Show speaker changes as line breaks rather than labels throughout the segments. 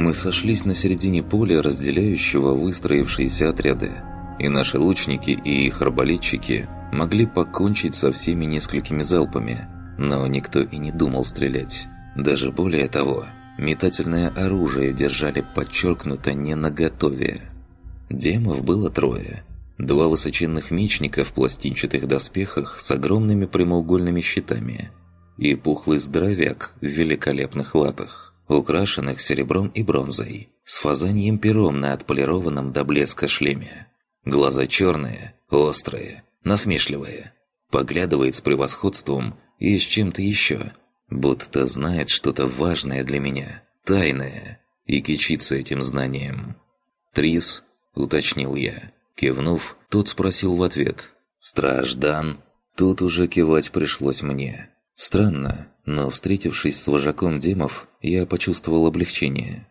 Мы сошлись на середине поля, разделяющего выстроившиеся отряды, и наши лучники и их арбалетчики могли покончить со всеми несколькими залпами, но никто и не думал стрелять. Даже более того, метательное оружие держали подчеркнуто не наготове. Демов было трое. Два высоченных мечника в пластинчатых доспехах с огромными прямоугольными щитами и пухлый здоровяк в великолепных латах, украшенных серебром и бронзой, с фазаньем пером на отполированном до блеска шлеме. Глаза черные, острые, насмешливые. Поглядывает с превосходством и с чем-то еще, будто знает что-то важное для меня, тайное, и кичится этим знанием. «Трис», — уточнил я. Кивнув, тот спросил в ответ. «Страждан?» Тут уже кивать пришлось мне. Странно, но встретившись с вожаком демов, я почувствовал облегчение.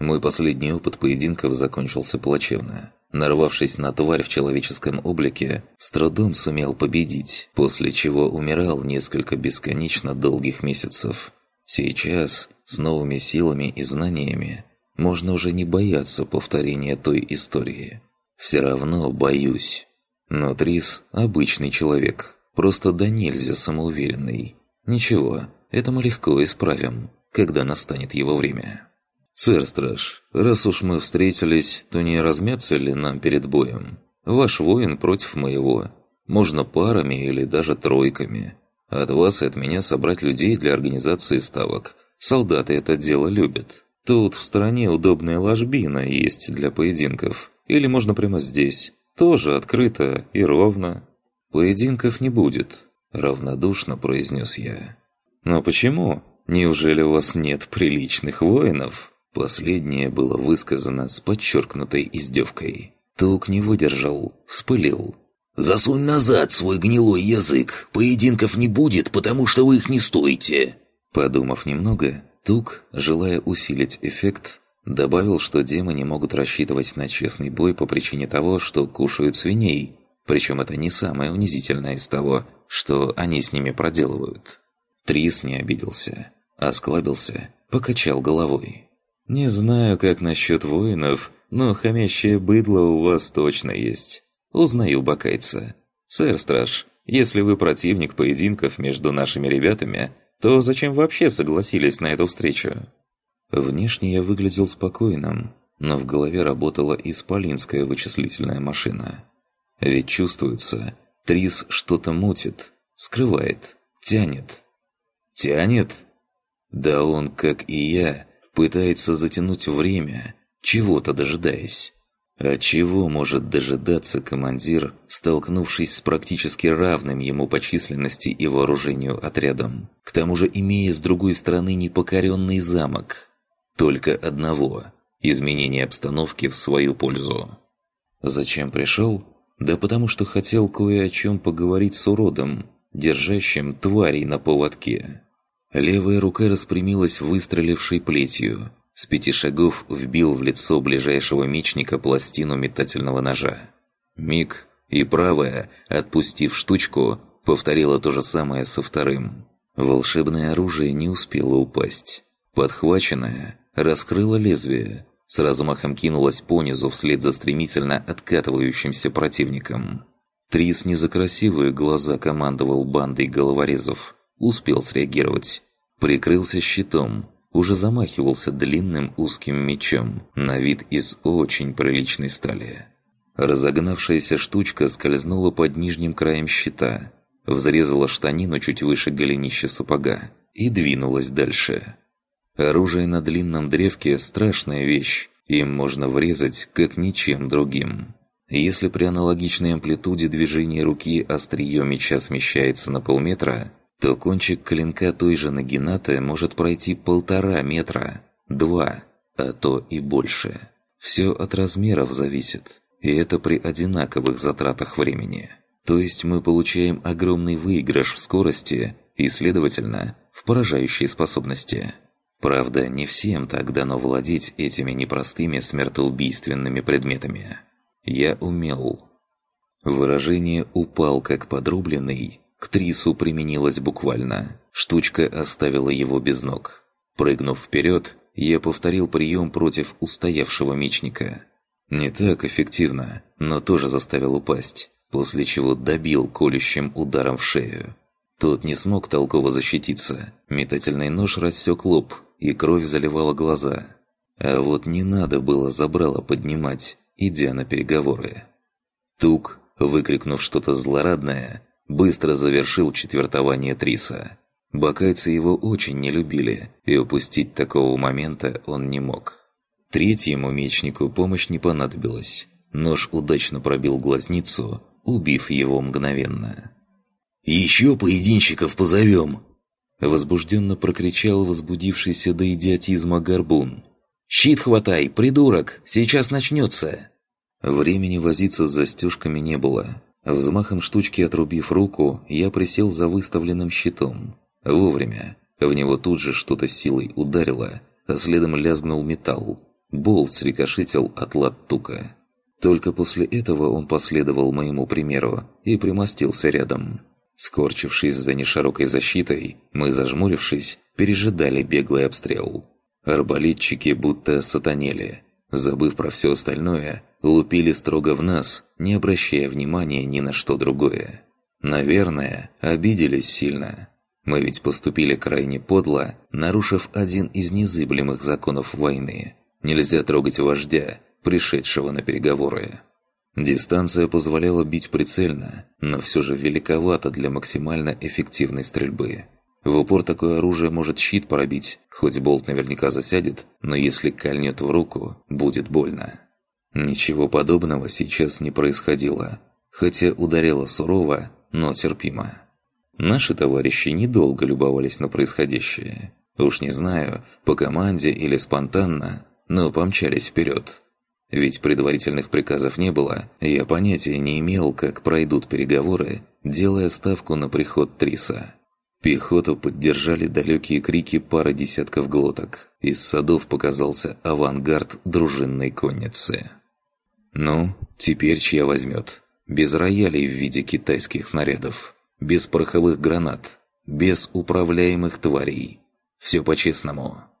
Мой последний опыт поединков закончился плачевно. Нарвавшись на тварь в человеческом облике, с трудом сумел победить, после чего умирал несколько бесконечно долгих месяцев. Сейчас, с новыми силами и знаниями, можно уже не бояться повторения той истории. Все равно боюсь. Но Трис – обычный человек, просто да нельзя самоуверенный. Ничего, это мы легко исправим, когда настанет его время. «Сэр Страж, раз уж мы встретились, то не размяться ли нам перед боем? Ваш воин против моего. Можно парами или даже тройками. От вас и от меня собрать людей для организации ставок. Солдаты это дело любят. Тут в стороне удобная ложбина есть для поединков. Или можно прямо здесь. Тоже открыто и ровно. Поединков не будет», – равнодушно произнес я. «Но почему? Неужели у вас нет приличных воинов?» Последнее было высказано с подчеркнутой издевкой. Тук не выдержал, вспылил.
«Засунь назад свой гнилой язык! Поединков не будет, потому что вы их не стоите!»
Подумав немного, Тук, желая усилить эффект, добавил, что демоны могут рассчитывать на честный бой по причине того, что кушают свиней, причем это не самое унизительное из того, что они с ними проделывают. Трис не обиделся, осклабился, покачал головой. «Не знаю, как насчет воинов, но хомящее быдло у вас точно есть. Узнаю бакайца. Сэр Страж, если вы противник поединков между нашими ребятами, то зачем вообще согласились на эту встречу?» Внешне я выглядел спокойным, но в голове работала исполинская вычислительная машина. Ведь чувствуется, Трис что-то мутит, скрывает, тянет. Тянет? Да он, как и я, пытается затянуть время, чего-то дожидаясь. А чего может дожидаться командир, столкнувшись с практически равным ему по численности и вооружению отрядом? К тому же имея с другой стороны непокоренный замок. Только одного – изменение обстановки в свою пользу. Зачем пришел? Да потому что хотел кое о чем поговорить с уродом, держащим тварей на поводке. Левая рука распрямилась выстрелившей плетью. С пяти шагов вбил в лицо ближайшего мечника пластину метательного ножа. Миг, и правая, отпустив штучку, повторила то же самое со вторым. Волшебное оружие не успело упасть. Подхваченное, раскрыло лезвие, с размахом кинулось понизу вслед за стремительно откатывающимся противником. Трис не за красивые глаза командовал бандой головорезов – успел среагировать. Прикрылся щитом, уже замахивался длинным узким мечом, на вид из очень приличной стали. Разогнавшаяся штучка скользнула под нижним краем щита, взрезала штанину чуть выше голенища сапога и двинулась дальше. Оружие на длинном древке – страшная вещь, им можно врезать, как ничем другим. Если при аналогичной амплитуде движения руки острие меча смещается на полметра – то кончик клинка той же Нагината может пройти полтора метра, два, а то и больше. Все от размеров зависит, и это при одинаковых затратах времени. То есть мы получаем огромный выигрыш в скорости и, следовательно, в поражающей способности. Правда, не всем так дано владеть этими непростыми смертоубийственными предметами. Я умел. Выражение «упал как подрубленный» К Трису применилось буквально. Штучка оставила его без ног. Прыгнув вперед, я повторил прием против устоявшего мечника. Не так эффективно, но тоже заставил упасть, после чего добил колющим ударом в шею. Тот не смог толково защититься. Метательный нож рассек лоб, и кровь заливала глаза. А вот не надо было забрало поднимать, идя на переговоры. Тук, выкрикнув что-то злорадное, быстро завершил четвертование Триса. Бакайцы его очень не любили, и упустить такого момента он не мог. Третьему мечнику помощь не понадобилась. Нож удачно пробил глазницу, убив его мгновенно.
«Еще поединщиков позовем!»
Возбужденно прокричал возбудившийся до идиотизма горбун. «Щит хватай, придурок! Сейчас начнется!» Времени возиться с застежками не было. Взмахом штучки отрубив руку, я присел за выставленным щитом. Вовремя. В него тут же что-то силой ударило, а следом лязгнул металл. Болт срикошетил от лад тука. Только после этого он последовал моему примеру и примостился рядом. Скорчившись за неширокой защитой, мы, зажмурившись, пережидали беглый обстрел. Арбалетчики будто сатанели. Забыв про все остальное, лупили строго в нас, не обращая внимания ни на что другое. Наверное, обиделись сильно. Мы ведь поступили крайне подло, нарушив один из незыблемых законов войны. Нельзя трогать вождя, пришедшего на переговоры. Дистанция позволяла бить прицельно, но все же великовато для максимально эффективной стрельбы. В упор такое оружие может щит пробить, хоть болт наверняка засядет, но если кольнет в руку, будет больно. Ничего подобного сейчас не происходило, хотя ударило сурово, но терпимо. Наши товарищи недолго любовались на происходящее. Уж не знаю, по команде или спонтанно, но помчались вперед. Ведь предварительных приказов не было, я понятия не имел, как пройдут переговоры, делая ставку на приход Триса. Пехоту поддержали далекие крики пары десятков глоток. Из садов показался авангард дружинной конницы. «Ну, теперь чья возьмет? Без роялей в виде китайских снарядов, без пороховых гранат, без управляемых тварей. Все по-честному».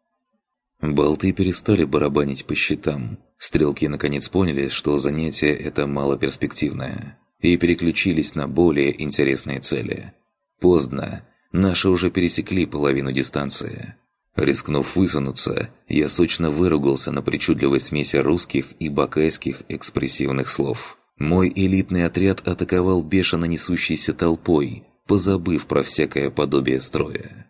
Болты перестали барабанить по щитам. Стрелки наконец поняли, что занятие это малоперспективное, и переключились на более интересные цели. Поздно. Наши уже пересекли половину дистанции. Рискнув высунуться, я сочно выругался на причудливой смеси русских и бакайских экспрессивных слов. Мой элитный отряд атаковал бешено несущейся толпой, позабыв про всякое подобие строя.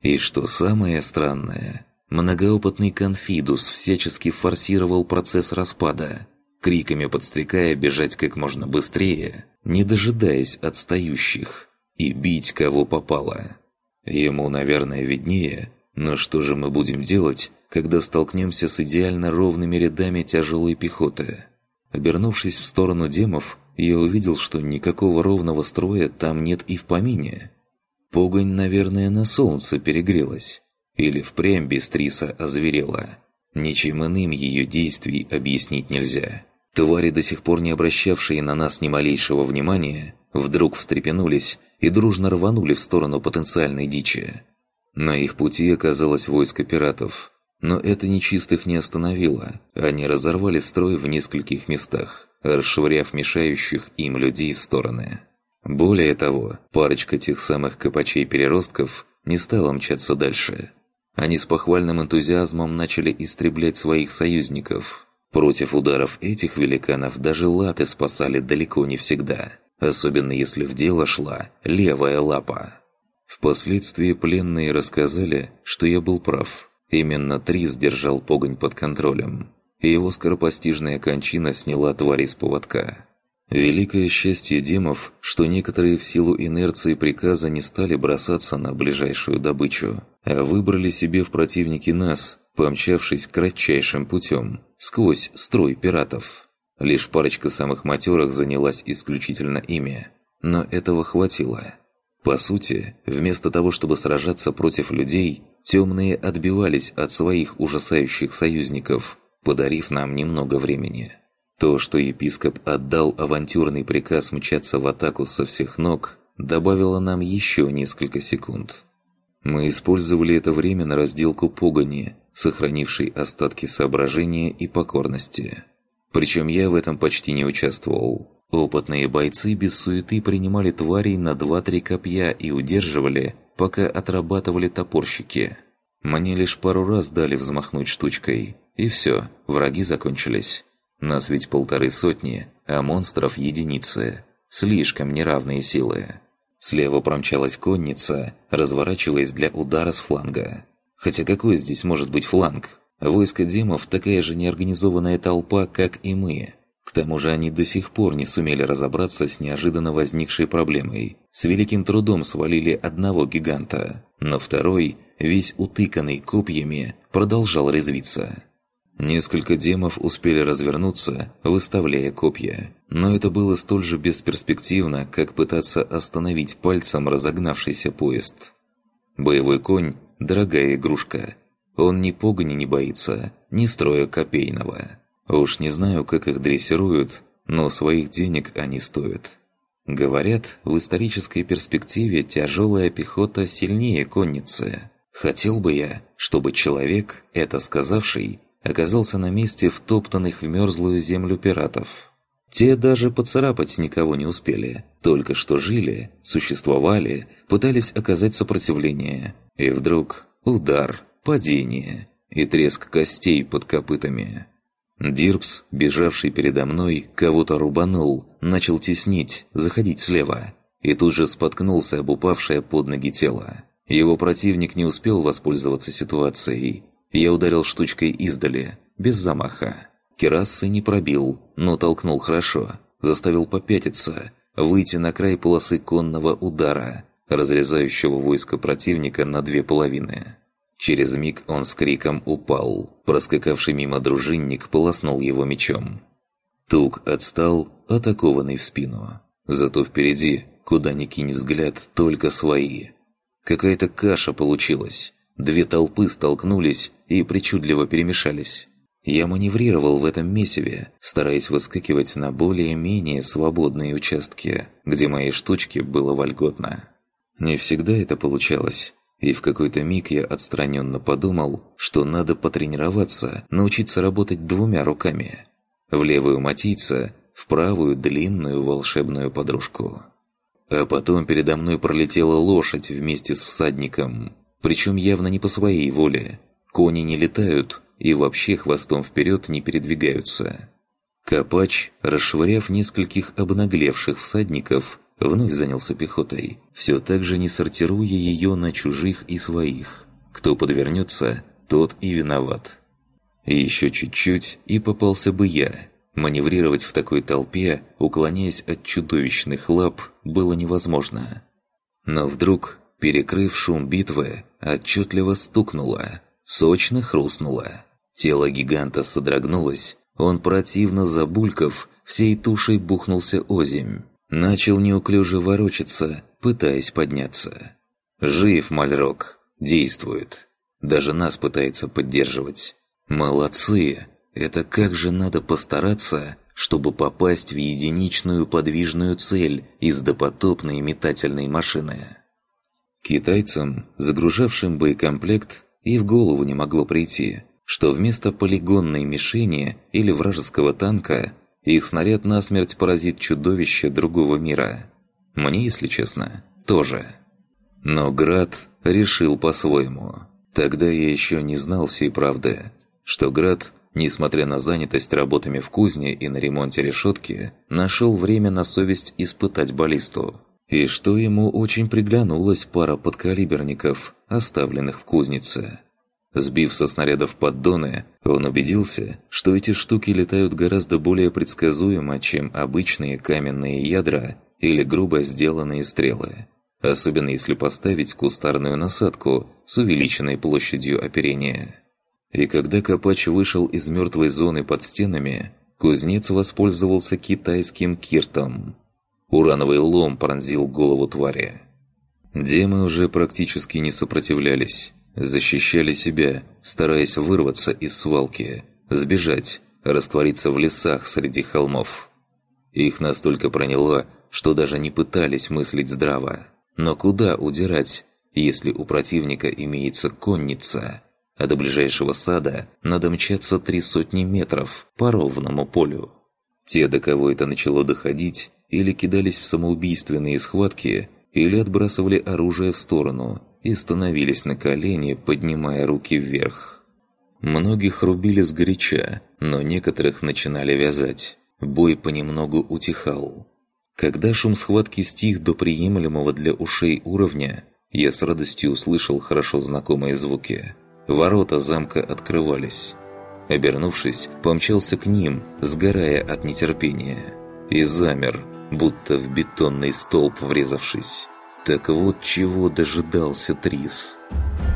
И что самое странное – Многоопытный конфидус всячески форсировал процесс распада, криками подстрекая бежать как можно быстрее, не дожидаясь отстающих, и бить кого попало. Ему, наверное, виднее, но что же мы будем делать, когда столкнемся с идеально ровными рядами тяжелой пехоты? Обернувшись в сторону демов, я увидел, что никакого ровного строя там нет и в помине. Погонь, наверное, на солнце перегрелась. Или впрямь Бестриса озверела. Ничем иным ее действий объяснить нельзя. Твари, до сих пор не обращавшие на нас ни малейшего внимания, вдруг встрепенулись и дружно рванули в сторону потенциальной дичи. На их пути оказалось войско пиратов. Но это нечистых не остановило. Они разорвали строй в нескольких местах, расшвыряв мешающих им людей в стороны. Более того, парочка тех самых копачей-переростков не стала мчаться дальше – они с похвальным энтузиазмом начали истреблять своих союзников. Против ударов этих великанов даже латы спасали далеко не всегда, особенно если в дело шла левая лапа. Впоследствии пленные рассказали, что я был прав. Именно Трис держал погонь под контролем, и его скоропостижная кончина сняла твари с поводка. Великое счастье демов, что некоторые в силу инерции приказа не стали бросаться на ближайшую добычу, а выбрали себе в противники нас, помчавшись кратчайшим путем, сквозь строй пиратов. Лишь парочка самых матерых занялась исключительно ими. Но этого хватило. По сути, вместо того, чтобы сражаться против людей, темные отбивались от своих ужасающих союзников, подарив нам немного времени. То, что епископ отдал авантюрный приказ мчаться в атаку со всех ног, добавило нам еще несколько секунд. Мы использовали это время на разделку погони, сохранивший остатки соображения и покорности. Причем я в этом почти не участвовал. Опытные бойцы без суеты принимали тварей на 2-3 копья и удерживали, пока отрабатывали топорщики. Мне лишь пару раз дали взмахнуть штучкой. И все, враги закончились. Нас ведь полторы сотни, а монстров единицы. Слишком неравные силы. Слева промчалась конница, разворачиваясь для удара с фланга. Хотя какой здесь может быть фланг? Войско демов такая же неорганизованная толпа, как и мы. К тому же они до сих пор не сумели разобраться с неожиданно возникшей проблемой. С великим трудом свалили одного гиганта, но второй, весь утыканный копьями, продолжал резвиться. Несколько демов успели развернуться, выставляя копья. Но это было столь же бесперспективно, как пытаться остановить пальцем разогнавшийся поезд. Боевой конь – дорогая игрушка. Он ни погони не боится, ни строя копейного. Уж не знаю, как их дрессируют, но своих денег они стоят. Говорят, в исторической перспективе тяжелая пехота сильнее конницы. Хотел бы я, чтобы человек, это сказавший, оказался на месте втоптанных в мерзлую землю пиратов. Те даже поцарапать никого не успели, только что жили, существовали, пытались оказать сопротивление. И вдруг удар, падение и треск костей под копытами. Дирбс, бежавший передо мной, кого-то рубанул, начал теснить, заходить слева, и тут же споткнулся об упавшее под ноги тело. Его противник не успел воспользоваться ситуацией. Я ударил штучкой издали, без замаха. Керасы не пробил, но толкнул хорошо, заставил попятиться, выйти на край полосы конного удара, разрезающего войско противника на две половины. Через миг он с криком упал. Проскакавший мимо дружинник полоснул его мечом. Тук отстал, атакованный в спину. Зато впереди, куда ни кинь взгляд, только свои. Какая-то каша получилась. Две толпы столкнулись и причудливо перемешались. Я маневрировал в этом месиве, стараясь выскакивать на более-менее свободные участки, где моей штучке было вольготно. Не всегда это получалось. И в какой-то миг я отстраненно подумал, что надо потренироваться, научиться работать двумя руками. В левую матийца, в правую длинную волшебную подружку. А потом передо мной пролетела лошадь вместе с всадником. Причем явно не по своей воле. Кони не летают и вообще хвостом вперед не передвигаются. Копач, расшвыряв нескольких обнаглевших всадников, вновь занялся пехотой, все так же не сортируя ее на чужих и своих. Кто подвернется, тот и виноват. Еще чуть-чуть, и попался бы я. Маневрировать в такой толпе, уклоняясь от чудовищных лап, было невозможно. Но вдруг, перекрыв шум битвы, отчетливо стукнуло, сочно хрустнуло. Тело гиганта содрогнулось, он противно забульков, всей тушей бухнулся озимь. Начал неуклюже ворочаться, пытаясь подняться. «Жив, Мальрок! Действует! Даже нас пытается поддерживать. Молодцы! Это как же надо постараться, чтобы попасть в единичную подвижную цель из допотопной метательной машины!» Китайцам, загружавшим боекомплект, и в голову не могло прийти, что вместо полигонной мишени или вражеского танка их снаряд насмерть поразит чудовище другого мира. Мне, если честно, тоже. Но Град решил по-своему. Тогда я еще не знал всей правды, что Град, несмотря на занятость работами в кузне и на ремонте решетки, нашел время на совесть испытать баллисту. И что ему очень приглянулась пара подкалиберников, оставленных в кузнице. Сбив со снарядов поддоны, он убедился, что эти штуки летают гораздо более предсказуемо, чем обычные каменные ядра или грубо сделанные стрелы. Особенно если поставить кустарную насадку с увеличенной площадью оперения. И когда Копач вышел из мертвой зоны под стенами, кузнец воспользовался китайским киртом. Урановый лом пронзил голову твари. Демы уже практически не сопротивлялись защищали себя, стараясь вырваться из свалки, сбежать, раствориться в лесах среди холмов. Их настолько проняло, что даже не пытались мыслить здраво. Но куда удирать, если у противника имеется конница? а до ближайшего сада надо мчаться три сотни метров по ровному полю. Те, до кого это начало доходить, или кидались в самоубийственные схватки, или отбрасывали оружие в сторону и становились на колени, поднимая руки вверх. Многих рубили сгоряча, но некоторых начинали вязать. Бой понемногу утихал. Когда шум схватки стих до приемлемого для ушей уровня, я с радостью услышал хорошо знакомые звуки. Ворота замка открывались. Обернувшись, помчался к ним, сгорая от нетерпения. И замер, будто в бетонный столб врезавшись. Так вот чего дожидался Трис. «Трис».